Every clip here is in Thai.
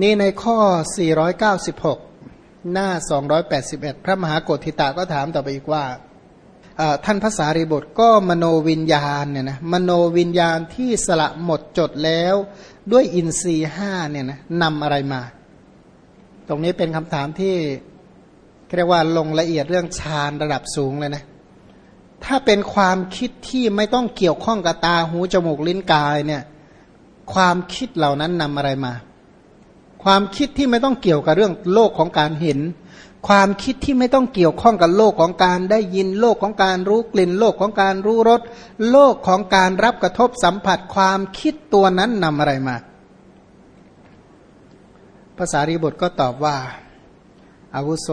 นี่ในข้อ 496 หน้า 281 พระมหากฏทิตาก็ถามต่อไปอีกว่า ท่านภาษารีบทก็มโนวิญญาณเนี่ยนะมโนวิญญาณที่สละหมดจดแล้วด้วยอินทรีห้าเนี่ยนะนำอะไรมา ตรงนี้เป็นคำถามที่เรียกว่าลงละเอียดเรื่องฌานระดับสูงเลยนะถ้าเป็นความคิดที่ไม่ต้องเกี่ยวข้องกับตาหูจมูกลิ้นกายเนี่ยความคิดเหล่านั้นนำอะไรมา ความคิดที่ไม่ต้องเกี่ยวกับเรื่องโลกของการเห็น ความคิดที่ไม่ต้องเกี่ยวข้องกับโลกของการได้ยินโลกของการรู้กลิ่น โลกของการรู้รสโลกของการรับกระทบสัมผัสความคิดตัวนั้นนำอะไรมาภาษารีบทก็ตอบว่าอาวุโส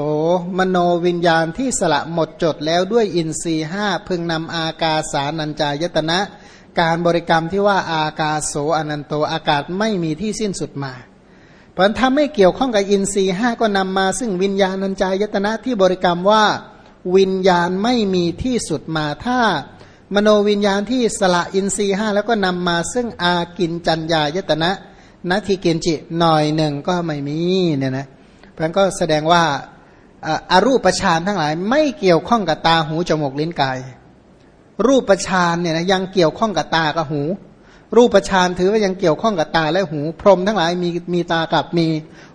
มโนวิญญาณที่สละหมดจดแล้วด้วยอินทรีห้าพึงนำอากาสานัญจายตนะ การบริกรรมที่ว่าอากาโสอนันโตอากาศไม่มีที่สิ้นสุดมา ราะถ้าไม่เกี่ยวข้องกับอินทรีห้าก็นำมา ซึ่งวิญญาณัญจายตนะที่บริกรรมว่า วิญญาณไม่มีที่สุดมาถ้ามโนวิญญาณที่สละอินทรีห้าแล้วก็นำมาซึ่งอากินจัญญายตนะนาทีเกณจิหน่อยหนึ่งก็ไม่มีเนี่ยนะเพราะนั้นก็แสดงว่าอารูปฌานทั้งหลายไม่เกี่ยวข้องกับตาหูจมูกลิ้นกาย รูปฌานเนี่ยนะยังเกี่ยวข้องกับตากับหู รูปฌานถือว่ายังเกี่ยวข้องกับตาและหู พรหมทั้งหลายมีมีตากับมี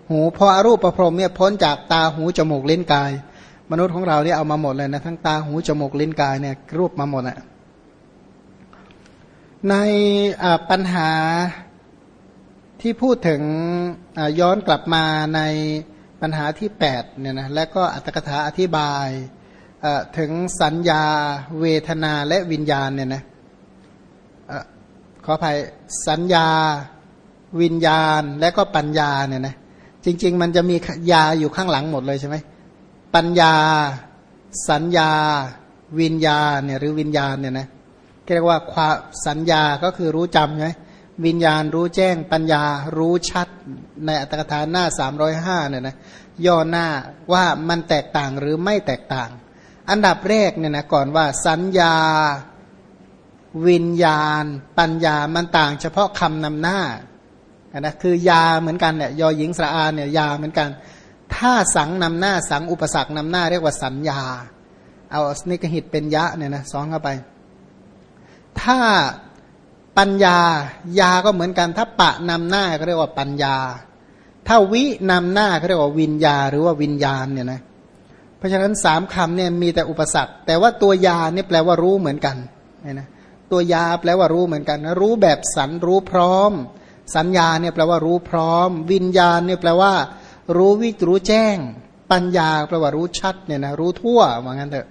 หูพออรูปประพรหมเนี่ยพ้นจากตาหูจมูกลิ้นกาย มนุษย์ของเราเนี่ยเอามาหมดเลยนะทั้งตาหูจมูกลิ้นกายเนี่ยรูปมาหมดอะในปัญหาที่พูดถึงย้อนกลับมาในปัญหาที่8เนี่ยนะและก็อัตถกถาอธิบายถึงสัญญาเวทนาและวิญญาณเนี่ยนะ ขออภัยสัญญา วิญญาณและก็ปัญญาเนี่ยนะจริง ๆ มันจะมียาอยู่ข้างหลังหมดเลยใช่ไหมปัญญา สัญญา วิญญาณเนี่ยหรือวิญญาณเนี่ยนะเรียกว่าความสัญญาก็คือรู้จำใช่ไงวิญญาณรู้แจ้งปัญญารู้ชัด ในอัตถกถาหน้าสามร้อยห้าเนี่ยนะย่อหน้าว่ามันแตกต่างหรือไม่แตกต่าง อันดับแรกเนี่ยนะก่อนว่าสัญญา วิญญาณ ปัญญามันต่าง เฉพาะคำนำหน้านะคือยาเหมือนกันเนี่ยยอหญิงสระอาเนี่ยยาเหมือนกัน ถ้าสังนำหน้าสังอุปสรรคนำหน้าเรียกว่าสัญญา เอาสนิกหิตเป็นยะเนี่ยนะสองเข้าไป ถ้าปัญญายาก็เหมือนกัน ถ้าปะนำหน้าก็เรียกว่าปัญญา ถ้าวินำหน้าก็เรียกว่าวิญญาหรือว่าวิญญาณเนี่ยนะเพราะฉะนั้นสามคำเนี่ยมีแต่อุปสรรค แต่ว่าตัวยาเนี่ยแปลว่ารู้เหมือนกันนะ ตัวยาแปลว่ารู้เหมือนกันนะรู้แบบสันรู้พร้อม สัญญาเนี่ยแปลว่ารู้พร้อม วิญญาณเนี่ยแปลว่า รู้วิรู้แจ้ง ปัญญาแปลว่ารู้ชัดเนี่ยนะรู้ทั่วว่างั้นเถอะ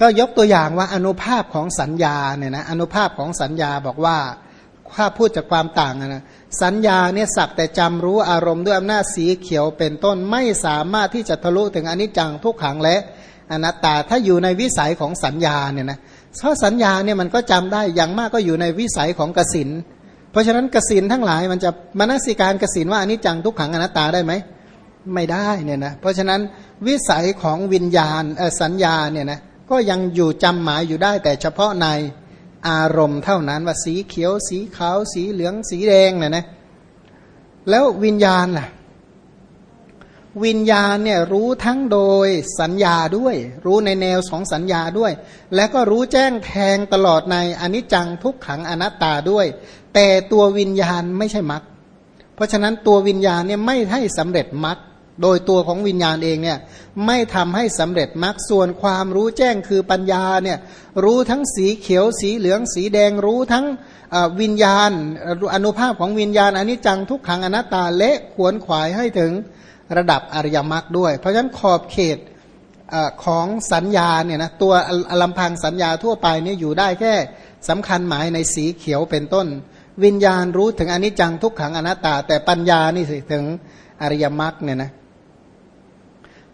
ก็ยกตัวอย่างว่าอนุภาพของสัญญาเนี่ยนะอนุภาพของสัญญาบอกว่าถ้าพูดจากความต่างนะสัญญาเนี่ยสักแต่จำรู้อารมณ์ด้วยอำนาจสีเขียวเป็นต้นไม่สามารถที่จะทะลุถึงอนิจจังทุกขังและ อนัตตาถ้าอยู่ในวิสัยของสัญญาเนี่ยนะเพราะสัญญาเนี่ยมันก็จำได้อย่างมากก็อยู่ในวิสัยของกสินเพราะฉะนั้นกสินทั้งหลายมันจะมนสิการกสินว่าอนิจจังทุกขังอนัตตาได้ไหมไม่ได้เนี่ยนะเพราะฉะนั้นวิสัยของวิญญาณสัญญาเนี่ยนะก็ยังอยู่จำหมายอยู่ได้แต่เฉพาะในอารมณ์เท่านั้นว่าสีเขียว สีขาว สีเหลืองสีแดงเนี่ยนะแล้ววิญญาณล่ะ วิญญาณเนี่ยรู้ทั้งโดยสัญญาด้วย รู้ในแนวสองสัญญาด้วย แล้วก็รู้แจ้งแทงตลอดในอนิจจังทุกขังอนัตตาด้วย แต่ตัววิญญาณไม่ใช่มรรคเพราะฉะนั้นตัววิญญาณเนี่ยไม่ให้สำเร็จมรรคโดยตัวของวิญญาณเองเนี่ยไม่ทำให้สำเร็จมรรคส่วนความรู้แจ้งคือปัญญาเนี่ยรู้ทั้งสีเขียวสีเหลืองสีแดงรู้ทั้งวิญญาณอนุภาพของวิญญาณอนิจจังทุกขังอนัตตาเละขวนขวายให้ถึง ระดับอริยมรรคด้วย เพราะฉะนั้นขอบเขตของสัญญาเนี่ยนะตัวอลัมพังสัญญาทั่วไปนี่อยู่ได้แค่สำคัญหมายในสีเขียวเป็นต้น วิญญาณรู้ถึงอนิจจังทุกขังอนัตตา แต่ปัญญานี่ถึงอริยมรรคเนี่ยนะ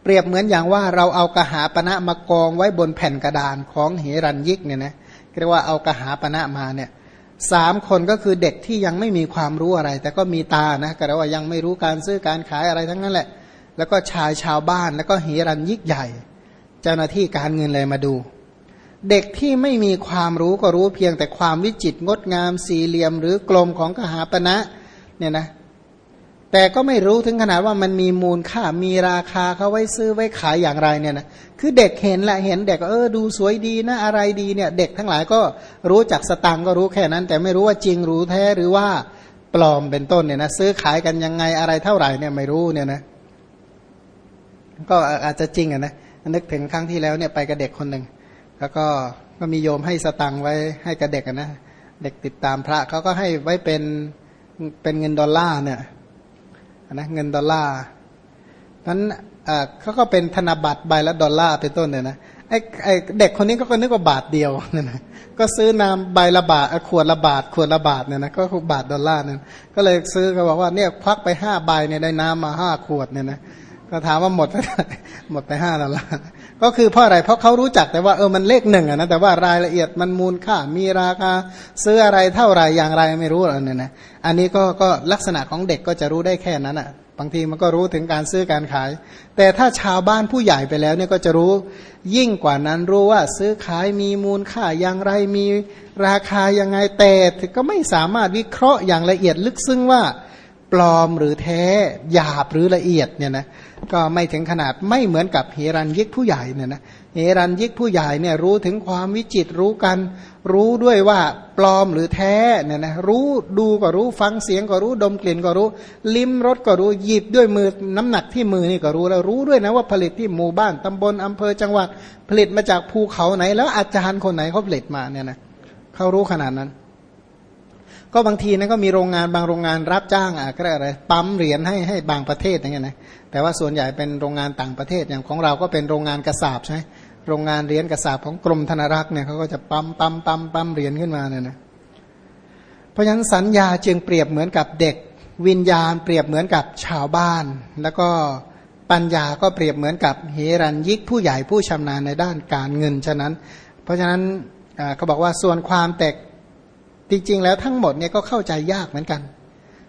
เปรียบเหมือนอย่างว่าเราเอากระหาปณะมากองไว้บนแผ่นกระดานของเหรัญยิกเนี่ยนะเรียกว่าเอากระหาปณะมาเนี่ย สามคนก็คือเด็กที่ยังไม่มีความรู้อะไร แต่ก็มีตานะก็แปลว่ายังไม่รู้การซื้อการขายอะไรทั้งนั้นแหละ แล้วก็ชายชาวบ้านแล้วก็เฮรันยิกใหญ่ เจ้าหน้าที่การเงินเลยมาดู เด็กที่ไม่มีความรู้ก็รู้เพียงแต่ความวิจิตรงดงามสี่เหลี่ยม หรือกลมของกหาปณะเนี่ยนะ แต่ก็ไม่รู้ถึงขนาดว่ามันมีมูลค่ามีราคาเขาไว้ซื้อไว้ขายอย่างไรเนี่ยนะคือเด็กเห็นแหละเห็นเด็กเออดูสวยดีนะอะไรดีเนี่ย เด็กทั้งหลายก็รู้จักสตังก็รู้แค่นั้น แต่ไม่รู้ว่าจริงรู้แท้หรือว่าปลอมเป็นต้นเนี่ยนะซื้อขายกันยังไงอะไรเท่าไหร่เนี่ยไม่รู้เนี่ยนะก็อาจจะจริงอะนะนึกถึงครั้งที่แล้วเนี่ยไปกับเด็กคนหนึ่งแล้วก็ก็มีโยมให้สตังไว้ให้กับเด็กนะเด็กติดตามพระเขาก็ให้ไว้เป็นเป็นเงินดอลลาร์เนี่ย นะเงินดอลลาร์นั้นเขาก็เป็นธนบัตรใบละดอลลาร์เป็นต้นเนี่ยนะไอ้ไอ้เด็กคนนี้ก็ก็นึกว่าบาทเดียวเนี่ยนะก็ซื้อน้ำใบละบาทขวดละบาทขวดละบาทเนี่ยนะก็คือบาทดอลลาร์เนี่ยก็เลยซื้อเขาบอกว่าเนี่ยควักไปห้าใบเนี่ยได้น้ำมาห้าขวดเนี่ยนะ ก็ถามว่าหมดหมดไปห้าดอลลาร์ก็คือเพราะอะไรเพราะเขารู้จักแต่ว่าเออมันเลขหนึ่งอะนะแต่ว่ารายละเอียดมันมูลค่ามีราคาซื้ออะไรเท่าไรอย่างไรไม่รู้อะไรเนี่ยนะอันนี้ก็ก็ลักษณะของเด็กก็จะรู้ได้แค่นั้นอะบางทีมันก็รู้ถึงการซื้อการขาย แต่ถ้าชาวบ้านผู้ใหญ่ไปแล้วเนี่ยก็จะรู้ยิ่งกว่านั้นรู้ว่าซื้อขายมีมูลค่าอย่างไรมีราคายังไงแต่ก็ไม่สามารถวิเคราะห์อย่างละเอียดลึกซึ้งว่าปลอมหรือแท้หยาบหรือละเอียดเนี่ยนะ ก็ไม่ถึงขนาดไม่เหมือนกับเฮรันยิกผู้ใหญ่เนี่ยนะเฮรันยิกผู้ใหญ่เนี่ยรู้ถึงความวิจิตรู้กัน รู้ด้วยว่าปลอมหรือแท้เนี่ยนะรู้ดูก็รู้ฟังเสียงก็รู้ดมกลิ่นก็รู้ ลิ้มรสก็รู้หยิบด้วยมือน้ำหนักที่มือนี่ก็รู้แล้วรู้ด้วยนะว่าผลิตที่หมู่บ้านตำบลอำเภอจังหวัดผลิตมาจากภูเขาไหน แล้วอาจารย์คนไหนเขาผลิตมาเนี่ยนะเขารู้ขนาดนั้น ก็บางทีนะก็มีโรงงานบางโรงงานรับจ้างอะก็อะไรปั๊มเหรียญให้ให้บางประเทศอย่างเงี้ยนะแต่ว่าส่วนใหญ่เป็นโรงงานต่างประเทศอย่างของเราก็เป็นโรงงานกระสาบใช่โรงงานเหรียญกระสาบของกรมธนรักษ์เนี่ยเขาก็จะปั๊มปั๊มปั๊มปั๊มเหรียญขึ้นมาเนี่ยนะเพราะฉะนั้นสัญญาจึงเปรียบเหมือนกับเด็ก วิญญาณเปรียบเหมือนกับชาวบ้าน แล้วก็ปัญญาก็เปรียบเหมือนกับเฮรันยิกผู้ใหญ่ผู้ชำนาญในด้านการเงินฉะนั้น เพราะฉะนั้นเขาบอกว่าส่วนความแตก จริง ๆ แล้วทั้งหมดเนี่ยก็เข้าใจยากเหมือนกัน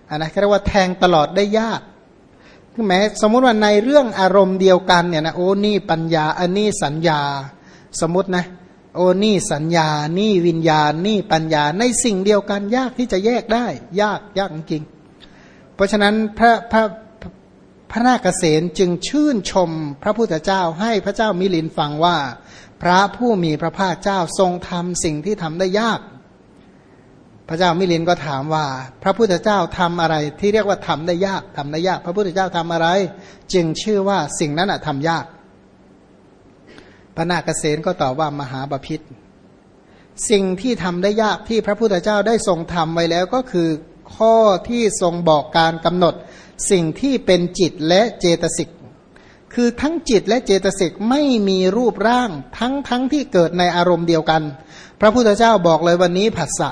อันนะเรียกว่าแทงตลอดได้ยากแม้สมมุติว่าในเรื่องอารมณ์เดียวกันเนี่ยนะโอ้นี่ปัญญาอันนี้สัญญา สมมตินะโอ้นี่สัญญา นี่วิญญาณ นี่ปัญญา ในสิ่งเดียวกันยากที่จะแยกได้ ยากยากจริง เพราะฉะนั้นพระพระพระนาคเษนจึงชื่นชมพระพุทธเจ้าให้พระเจ้ามิลินฟังว่า พระผู้มีพระภาคเจ้าทรงทำสิ่งที่ทำได้ยาก พระเจ้ามิลินก็ถามว่า พระพุทธเจ้าทำอะไร ที่เรียกว่าทำได้ยากทำได้ยาก พระพุทธเจ้าทำอะไร จึงชื่อว่าสิ่งนั้นอะทำยาก พระนาคเษนก็ตอบว่ามหาบาพิษสิ่งที่ทำได้ยากที่พระพุทธเจ้าได้ทรงทำไว้แล้วก็คือข้อที่ทรงบอกการกำหนด สิ่งที่เป็นจิตและเจตสิกคือทั้งจิตและเจตสิกไม่มีรูปร่างทั้งทั้งที่เกิดในอารมณ์เดียวกัน พระพุทธเจ้าบอกเลยวันนี้ผัสสะ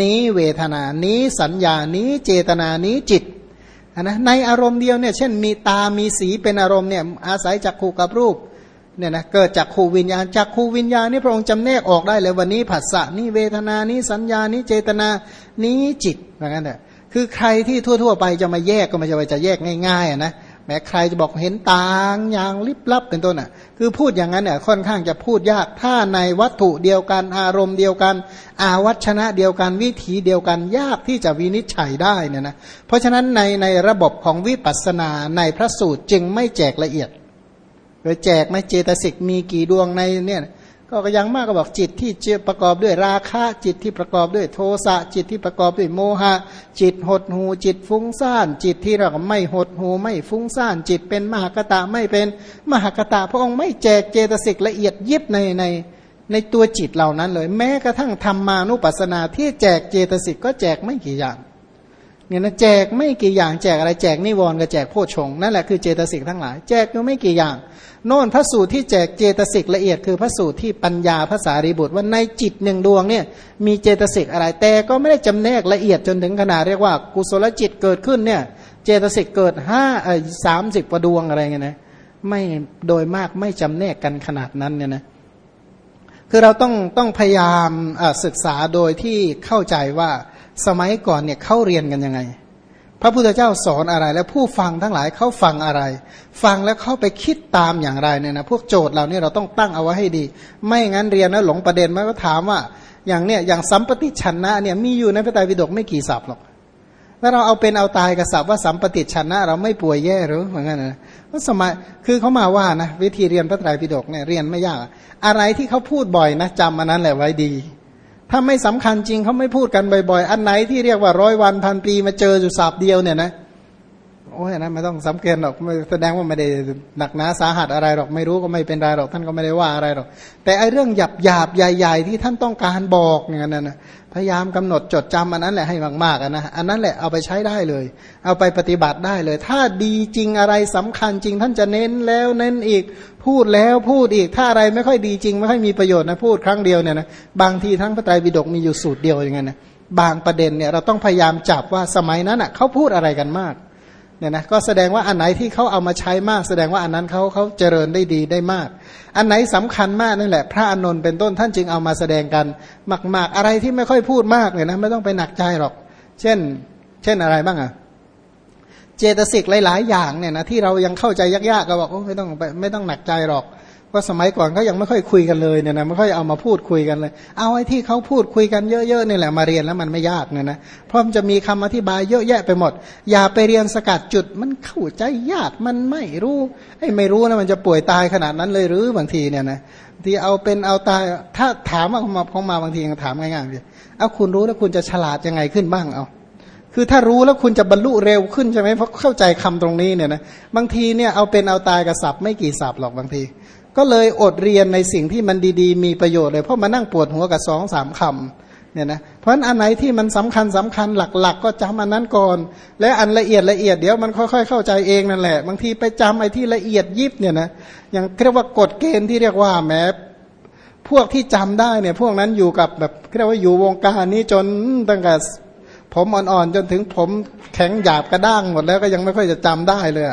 นี้เวทนานี้สัญญานี้เจตนานี้จิตนะในอารมณ์เดียวเนี่ยเช่นมีตามีสีเป็นอารมณ์เนี่ยอาศัยจากขู่กับรูปเนี่ยนะเกิดจากขู่วิญญาณจากขู่วิญญาณนี่พระองค์จำแนกออกได้เลยวันนี้ผัสสะนี่เวทนานี้สัญญานี้เจตนานี้จิตเหมือนกันเนี่ยคือใครที่ทั่ว ๆ ไปจะมาแยกก็ไม่ใช่ว่าจะแยกง่ายๆนะ แม้ใครจะบอกเห็นต่างอย่างลิบลับเป็นต้นอะ คือพูดอย่างนั้นเนี่ยค่อนข้างจะพูดยาก ถ้าในวัตถุเดียวกันอารมณ์เดียวกัน อาวัชนะเดียวกันวิถีเดียวกันยากที่จะวินิจฉัยได้เนี่ยนะเพราะฉะนั้นในในระบบของวิปัสสนาในพระสูตรจึงไม่แจกละเอียดโดยแจกไม่เจตสิกมีกี่ดวงในเนี่ย ก็ยังมากก็บอกจิตที่ประกอบด้วยราคะจิตที่ประกอบด้วยโทสะจิตที่ประกอบด้วยโมหะ จิตหดหูจิตฟุ้งซ่าน จิตที่เราไม่หดหูไม่ฟุ้งซ่าน จิตเป็นมหากตะไม่เป็นมหากตะ พระองค์ไม่แจกเจตสิกละเอียดยิบในในในตัวจิตเหล่านั้นเลย แม้กระทั่งธรรมานุปัสสนาที่แจกเจตสิกก็แจกไม่กี่อย่าง เนี่ยนะแจกไม่กี่อย่างแจกอะไรแจกนิวรณ์กับแจกโพชงนั่นแหละคือเจตสิกทั้งหลายแจกก็ไม่กี่อย่าง โน่นพระสูตรที่แจกเจตสิกละเอียดคือพระสูตรที่ปัญญาภาษารีบุตรว่าในจิตหนึ่งดวงเนี่ยมีเจตสิกอะไรแต่ก็ไม่ได้จำแนกละเอียดจนถึงขนาดเรียกว่ากุศลจิตเกิดขึ้นเนี่ยเจตสิกเกิดห้าเออสามสิบกว่าดวงอะไรเงี้ยนะไม่โดยมากไม่จำแนกกันขนาดนั้นเนี่ยนะคือเราต้องต้องพยายามศึกษาโดยที่เข้าใจว่า สมัยก่อนเนี่ยเขาเรียนกันยังไง พระพุทธเจ้าสอนอะไร แล้วผู้ฟังทั้งหลายเขาฟังอะไร ฟังแล้วเขาไปคิดตามอย่างไรเนี่ยนะพวกโจทย์เราเนี่ยเราต้องตั้งเอาไว้ให้ดี ไม่งั้นเรียนแล้วหลงประเด็นมันก็ถามว่า อย่างเนี้ยอย่างสัมปติชนะเนี่ยมีอยู่ในพระไตรปิฎกไม่กี่ศัพท์หรอกถ้าเราเอาเป็นเอาตายกับศัพท์ว่าสัมปติชนะ เราไม่ป่วยแย่หรือเหมือนกันนะก็สมัยคือเขามาว่านะวิธีเรียนพระไตรปิฎกเนี่ยเรียนไม่ยาก อะไรที่เขาพูดบ่อยนะจำอันนั้นแหละไว้ดี ถ้าไม่สำคัญจริงเขาไม่พูดกันบ่อยๆ อันไหนที่เรียกว่าร้อยวันพันปีมาเจออยู่สาบเดียวเนี่ยนะ โอ้ยนะไม่ต้องสำเกตหรอกแสดงว่าไม่ได้หนักหนาสาหัสอะไรหรอก ไม่รู้ก็ไม่เป็นไรหรอกท่านก็ไม่ได้ว่าอะไรหรอก แต่ไอเรื่องหยาบหยาบใหญ่ๆที่ท่านต้องการบอกเนี่ยนะนะพยายามกำหนดจดจำอันนั้นแหละให้มากๆนะอันนั้นแหละเอาไปใช้ได้เลย เอาไปปฏิบัติได้เลย ถ้าดีจริงอะไรสำคัญจริง ท่านจะเน้นแล้วเน้นอีกพูดแล้วพูดอีกถ้าอะไรไม่ค่อยดีจริง ไม่ค่อยมีประโยชน์นะพูดครั้งเดียวเนี่ยนะบางทีทั้งพระไตรปิฎกมีอยู่สูตรเดียวอย่างเงี้ยนะบางประเด็นเนี่ยเราต้องพยายามจับว่าสมัยนั้นอะเขาพูดอะไรกันมาก เนี่ยนะก็แสดงว่าอันไหนที่เขาเอามาใช้มาก แสดงว่าอันนั้นเขาเขาเจริญได้ดีได้มาก อันไหนสำคัญมากนั่นแหละ พระอานนท์เป็นต้นท่านจึงเอามาแสดงกันมากๆอะไรที่ไม่ค่อยพูดมากเนี่ยนะไม่ต้องไปหนักใจหรอก เช่น เช่นอะไรบ้างอะเจตสิกหลาย ๆ อย่างเนี่ยนะที่เรายังเข้าใจยากๆก็บอกโอ้ไม่ต้องไม่ต้องหนักใจหรอก ว่าสมัยก่อนเขายังไม่ค่อยคุยกันเลยเนี่ยนะไม่ค่อยเอามาพูดคุยกันเลย เอาไอ้ที่เขาพูดคุยกันเยอะๆนี่แหละมาเรียนแล้วมันไม่ยากเนี่ยนะเพราะมันจะมีคำอธิบายเยอะแยะไปหมด อย่าไปเรียนสกัดจุดมันเข้าใจยากมันไม่รู้ไอ้ไม่รู้นะมันจะป่วยตายขนาดนั้นเลยหรือบางทีเนี่ยนะที่เอาเป็นเอาตายถ้าถามมาเขามาเขามาบางทียังถามง่ายๆเลยเอาคุณรู้แล้วคุณจะฉลาดยังไงขึ้นบ้างเอาคือถ้ารู้แล้วคุณจะบรรลุเร็วขึ้นใช่ไหมเพราะเข้าใจคำตรงนี้เนี่ยนะบางทีเนี่ยเอาเป็นเอาตายกับศัพท์ไม่กี่ศัพท์หรอกบางที ก็เลยอดเรียนในสิ่งที่มันดีๆ มีประโยชน์เลย เพราะมานั่งปวดหัวกับสองสามคำเนี่ยนะเพราะฉะนั้นอันไหนที่มันสำคัญสำคัญหลัก ๆ ก็จำอันนั้นก่อน และอันละเอียดละเอียดเดี๋ยวมันค่อยๆเข้าใจเองนั่นแหละ บางทีไปจำไอ้ที่ละเอียดยิบเนี่ยนะอย่างเรียกว่ากฎเกณฑ์ที่เรียกว่าแม้พวกที่จำได้เนี่ยพวกนั้นอยู่กับแบบเรียกว่าอยู่วงการนี้จนตั้งแต่ผมอ่อนๆจนถึงผมแข็งหยาบกระด้างหมดแล้วก็ยังไม่ค่อยจะจำได้เลย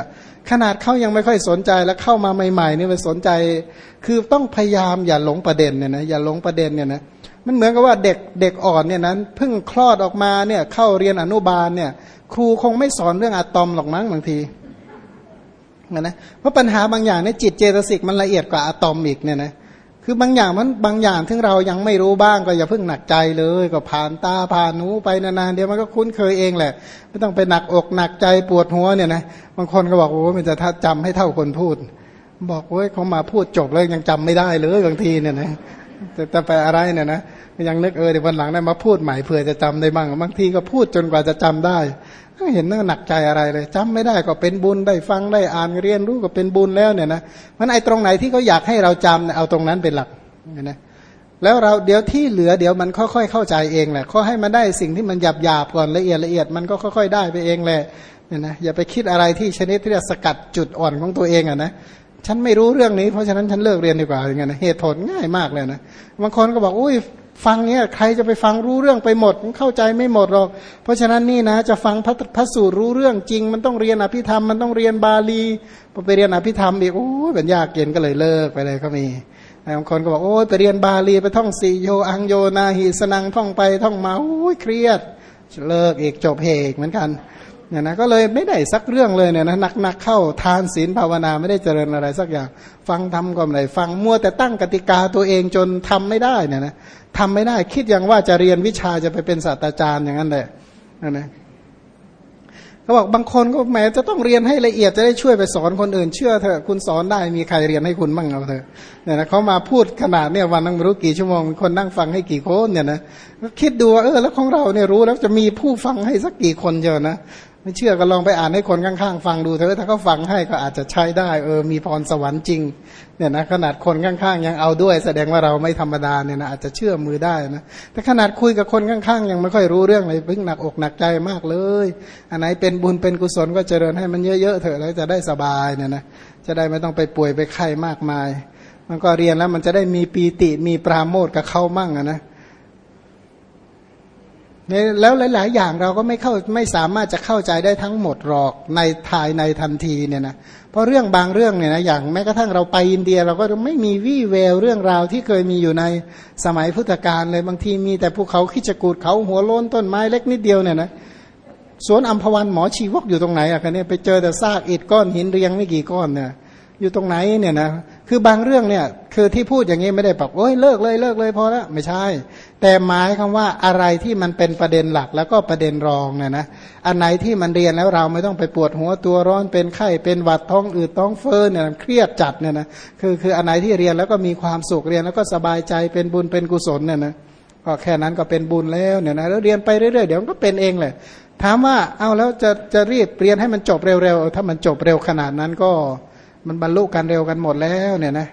ขนาดเขายังไม่ค่อยสนใจแล้วเข้ามาใหม่ๆนี่ไปสนใจ คือต้องพยายามอย่าหลงประเด็นเนี่ยนะอย่าหลงประเด็นเนี่ยนะมันเหมือนกับว่าเด็กเด็กอ่อนเนี่ยนั้นเพิ่งคลอดออกมาเนี่ยเข้าเรียนอนุบาลเนี่ยครูคงไม่สอนเรื่องอะตอมหรอกมั้งบางทีนะเพราะปัญหาบางอย่างเนี่ยจิตเจตสิกมันละเอียดกว่าอะตอมอีกเนี่ยนะ คือบางอย่างมันบางอย่างที่เรายังไม่รู้บ้างก็อย่าเพิ่งหนักใจเลย ก็ผ่านตาผ่านหูไปนานๆเดี๋ยวมันก็คุ้นเคยเองแหละ ไม่ต้องไปหนักอกหนักใจปวดหัวเนี่ยนะบางคนก็บอกโอ้มันจะถ้าจำให้เท่าคนพูด บอกโอ้ยเขามาพูดจบแล้วยังจำไม่ได้เลยบางทีเนี่ยนะจะไปอะไรเนี่ยนะยังนึกเออเดี๋ยววันหลังได้มาพูดใหม่เผื่อจะจำได้บ้างบางทีก็พูดจนกว่าจะจำได้ เห็นน่าหนักใจอะไรเลยจำไม่ได้ก็เป็นบุญได้ฟังได้อ่านเรียนรู้ก็เป็นบุญแล้วเนี่ยนะมันไอ้ตรงไหนที่เขาอยากให้เราจำเอาตรงนั้นเป็นหลักเนี่ยนะแล้วเราเดี๋ยวที่เหลือเดี๋ยวมันค่อยๆเข้าใจเองแหละขอให้มันได้สิ่งที่มันหยาบหยาบก่อนละเอียดละเอียดมันก็ค่อยๆได้ไปเองแหละเนี่ยนะอย่าไปคิดอะไรที่ชนิดที่จะสกัดจุดอ่อนของตัวเองอะนะฉันไม่รู้เรื่องนี้เพราะฉะนั้นฉันเลิกเรียนดีกว่าอย่างเงี้ยนะเหตุผลง่ายมากเลยนะบางคนก็บอกอุ้ย ฟังเนี้ยใครจะไปฟังรู้เรื่องไปหมดเข้าใจไม่หมดหรอก เพราะฉะนั้นนี่นะจะฟังพระพระสูตรรู้เรื่องจริง มันต้องเรียนอภิธรรมมันต้องเรียนบาลีพอไปเรียนอภิธรรมอีกโอ้ยเป็นยากเย็นก็เลยเลิกไปเลยก็มีบางคนก็บอกโอ้ยไปเรียนบาลีไปท่องสีโยอังโยนาหิสนังท่องไปท่องมาโอ้ยเครียดเลิกอีกจบเหกเหมือนกัน เนี่ยนะก็เลยไม่ได้สักเรื่องเลยเนี่ยนะหนักๆเข้าทานศีลภาวนาไม่ได้เจริญอะไรสักอย่าง ฟังทำก็ไม่ได้ฟังมัวแต่ตั้งกติกาตัวเองจนทำไม่ได้เนี่ยนะทำไม่ได้คิดอย่างว่าจะเรียนวิชาจะไปเป็นศาสตราจารย์อย่างนั้นแหละนะนะเขาบอกบางคนก็แม้จะต้องเรียนให้ละเอียดจะได้ช่วยไปสอนคนอื่นเชื่อเถอะคุณสอนได้มีใครเรียนให้คุณบ้างเอาเถอะเนี่ยนะเขามาพูดขนาดเนี่ยวันนั่งรู้กี่ชั่วโมงคนนั่งฟังให้กี่คนเนี่ยนะคิดดูว่าเออแล้วของเราเนี่ยรู้แล้วจะมีผู้ฟังให้สักกี่คนเยอะนะ ไม่เชื่อก็ลองไปอ่านให้คนข้างๆ ฟังดูเถอะถ้าเขาฟังให้ก็อาจจะใช้ได้ เออมีพรสวรรค์จริงเนี่ยนะขนาดคนข้างๆ ยังเอาด้วย แสดงว่าเราไม่ธรรมดาเนี่ยนะอาจจะเชื่อมือได้นะแต่ขนาดคุยกับคนข้างๆ ยังไม่ค่อยรู้เรื่องเลยพิ่งหนักอกหนักใจมากเลย อันไหนเป็นบุญเป็นกุศลก็เจริญให้มันเยอะๆเถอะแล้วจะได้สบายเนี่ยนะจะได้ไม่ต้องไปป่วยไปไข้มากมาย มันก็เรียนแล้วมันจะได้มีปีติมีปราโมทกับเขามั่งนะ แล้วหลาย ๆ อย่างเราก็ไม่เข้าไม่สามารถจะเข้าใจได้ทั้งหมดหรอกในทายในทันทีเนี่ยนะเพราะเรื่องบางเรื่องเนี่ยนะอย่างแม้กระทั่งเราไปอินเดียเราก็ไม่มีวี่แววเรื่องราวที่เคยมีอยู่ในสมัยพุทธกาลเลยบางทีมีแต่ภูเขาขี้จกูดเขาหัวโล้นต้นไม้เล็กนิดเดียวเนี่ยนะสวนอัมพวันหมอชีวกอยู่ตรงไหนอะคะเนี่ยไปเจอแต่ซากอิฐก้อนหินเรียงไม่กี่ก้อนเนี่ยอยู่ตรงไหนเนี่ยนะ คือบางเรื่องเนี่ยคือที่พูดอย่างนี้ไม่ได้บอกโอ้ยเลิกเลยเลิกเลยพอแล้วไม่ใช่ แต่หมายคำว่าอะไรที่มันเป็นประเด็นหลักแล้วก็ประเด็นรองเนี่ยนะอันไหนที่มันเรียนแล้วเราไม่ต้องไปปวดหัวตัวร้อนเป็นไข้เป็นหวัดท้องอืดท้องเฟ้อเนี่ยเครียดจัดเนี่ยนะคือคืออันไหนที่เรียนแล้วก็มีความสุขเรียนแล้วก็สบายใจเป็นบุญเป็นกุศลเนี่ยนะก็แค่นั้นก็เป็นบุญแล้วเนี่ยนะแล้วเรียนไปเรื่อยๆเดี๋ยวมันก็เป็นเองเลยถามว่าเอาแล้วจะจะรีบเรียนให้มันจบเร็วๆถ้ามันจบเร็วขนาดนั้นก็ มันบรรลุกันเร็วกันหมดแล้วเนี่ยนะ